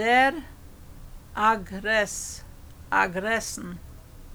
Der aggress. Aggressen.